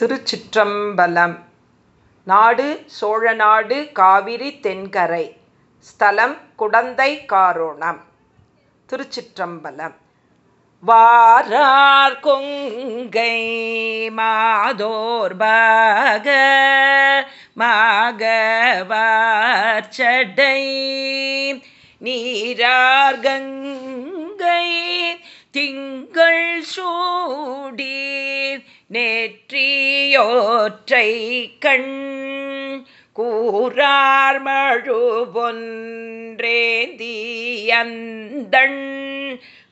திருச்சிற்றம்பலம். நாடு சோழநாடு காவிரி தென்கரை. ஸ்தலம் குடந்தை காரோணம். திருச்சிற்றம்பலம். வாரார் கொங்கை மாதோர்பாக மாகவார்ச்சடை நீரார் கங்கை திங்கள் சூடீர். நேற்றியோற்றை கண் கூறார் மழுவொன்றேந்தியந்தண்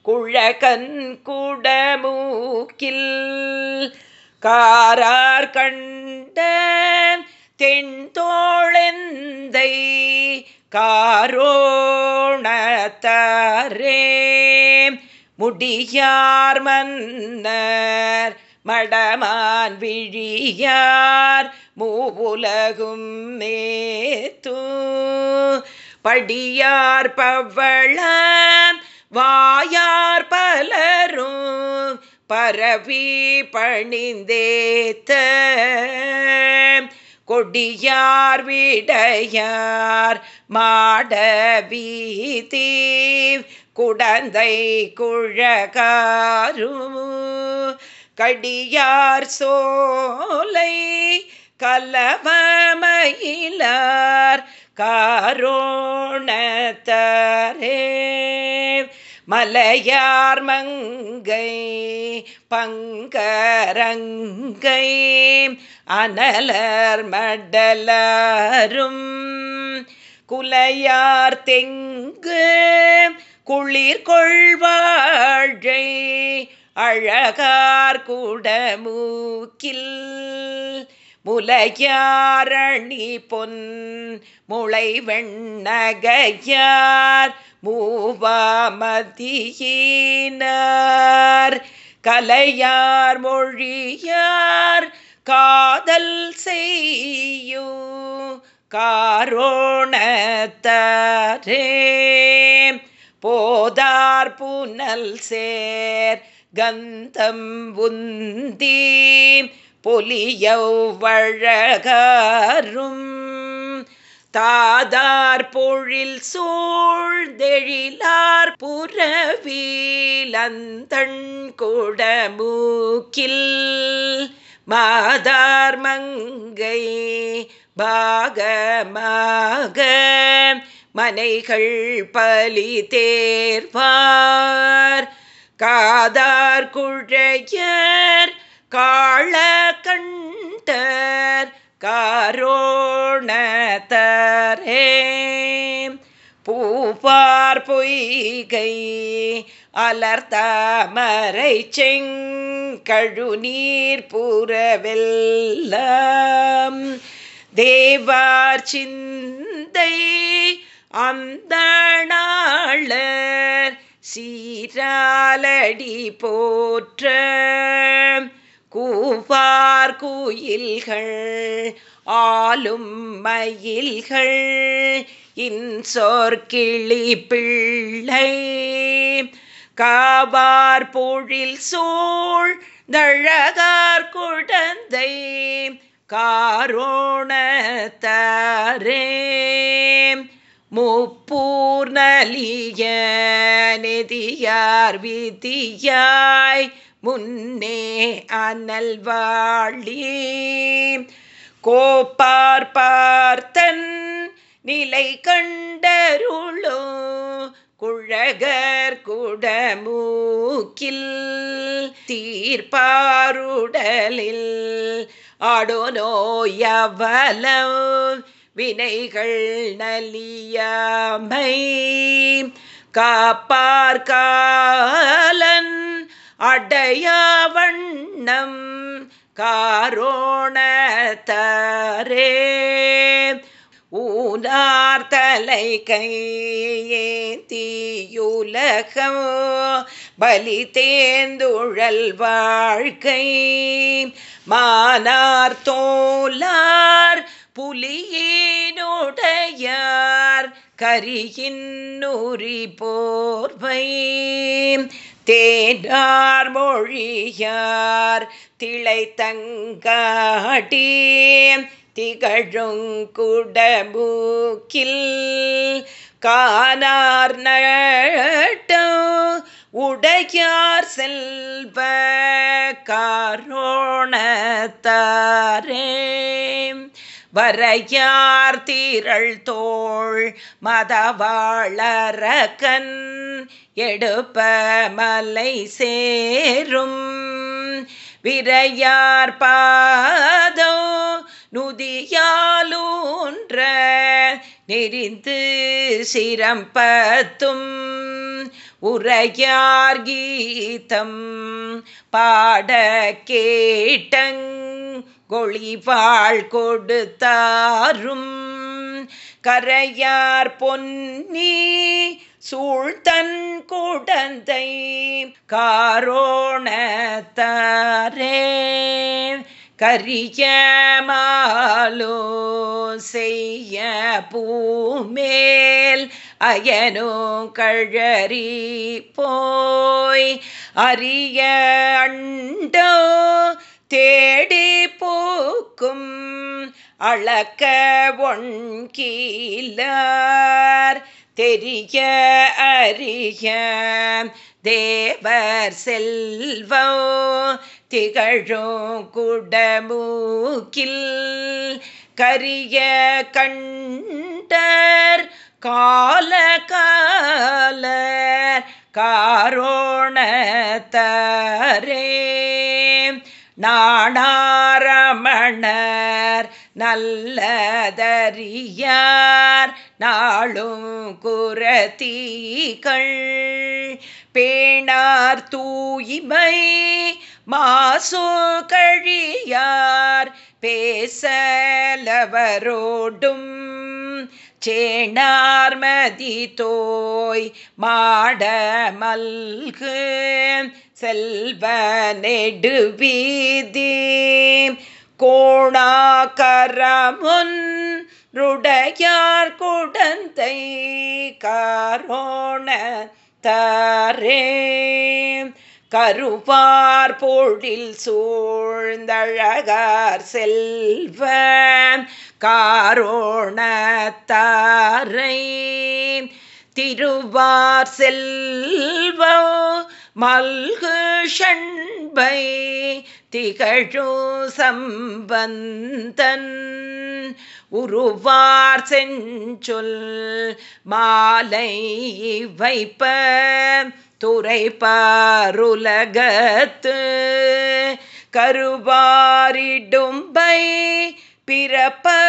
குழகன் குடமூக்கில் காரார் கண்ட தென்தோழெந்தை காரோணத்தரே முடியார் மன்னர் மடமான் விழியார் மூவுலகும் மேத்தூ. படியார் பவள வாயார் பலரும் பரவி பணிந்தேத்த. கொடியார் விடையார் மாட வீதி குடந்தை குழகாரும் கடியார் சோலை கலவமயிலார் காரோணத்தரே. மலையார் மங்கை பங்கரங்கை அனலர் மடலரும் குலையார் தெங்கு குளிர் கொள்வாழை அழகார் குடமூக்கில் முலையாரணி பொன் முளை வெண்ணகையார் மூவாமதியினார். கலையார் மொழியார் காதல் செய்யும் காரோணத்தரே. போதார் புனல் சேர் கந்தம் உந்தி பொலியவழகாரும் தாதார் பொழில் சூழ்ந்தெழிலார் புறவீலந்தண் குடமூக்கில். மாதார் மங்கை பாகமாக மனைகள் பலி தேர்வார். காதார் குழையர் காள கண்டர் காரோணத்தரே. பூபார் பொய்கை அலர்த்தமரை செங்கழு நீர் புறவெல்லாம் தேவார் சிந்தை அந்த நாளர் சீராலடி போற்ற கூவார் குயில்கள் ஆளும் மயில்கள் இன்சொற்கிளி பிள்ளை. காபார் பொழில் சோழ் தழகார் குடந்தை காரோணத்தரே மூப்ப நலிய நெதியார் வீதியாய் முன்னே அனல் வாழி கோப்பார் பார்த்தன் நிலை கண்டருளோ குழகர் குடமூக்கில் தீர்ப்பாருடலில் ஆடோனோயவலம் வினைகள் நலியாமை. காப்பார் காலன் அடையா காரோணத்தரே ஊனார் தலை கையேந்தியுலகம் பலி தேந்துழல் வாழ்க்கை. மானார் தோலார் புலியேனுடையார் கரியின்னுரி போர்வை. தேனார் மொழியார் திளைத்தங்காட்டி திகழுங்குடமூக்கில் கானார் நட்டோ. உடையார் செல்வ காரோணத்தாரே. வரையார் தீரள் தோள் மதவாளரகன் எடுப்ப மலை சேரும். விரையார் பாதோ நுதியாலூன்ற நெறிந்து சிரம்பத்தும் உரையார் கீதம் பாட கேட்டங் கொழிவாள் கொடுத்தாரும். கரையார் பொன்னி சூழ்தன் குடந்தை காரோணத்தாரே. கரியமாலோ செய்ய பூமேல் அயனோ கழறி போய். அரிய அண்டோ தேடி போக்கும் அளக்க ஒன்கீலார் தெரிய அறிய தேவர் செல்வோ திகழும் குடமூக்கில். கரிய கண்டர் கால கால நாடாரமணர் நல்லதறியார் நாளும் குரத்தீகள் பேணார் தூய்மை மாசு கழியார் பேசலவரோடும் சேனார்மதி தோய் மாட செல்வ நெடுவீதி கோணாகரமுன் ருடையார் குடந்தை காரோண தாரே. கருவார் பொழில் சூழ்ந்தழகார் செல்வ காரோணத்தாரை திருவார் செல்வ மல்கு ஷண்பை திகழோ சம்பந்தன் உருவார் செஞ்சொல் மாலை வைப்ப துறைப்பருலகத்து கருவாரிடும்பை பிறப்பருத்து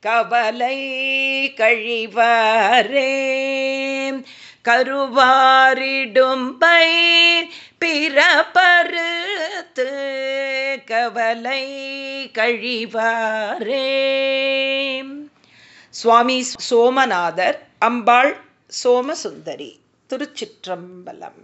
கவலை கழிவாரே. கருவாரிடும்பை பிறப்பருத்து கவலை கழிவாரே. சுவாமி சோமநாதர் அம்பாள் சோமசுந்தரி திருச்சிற்றம்பலம்.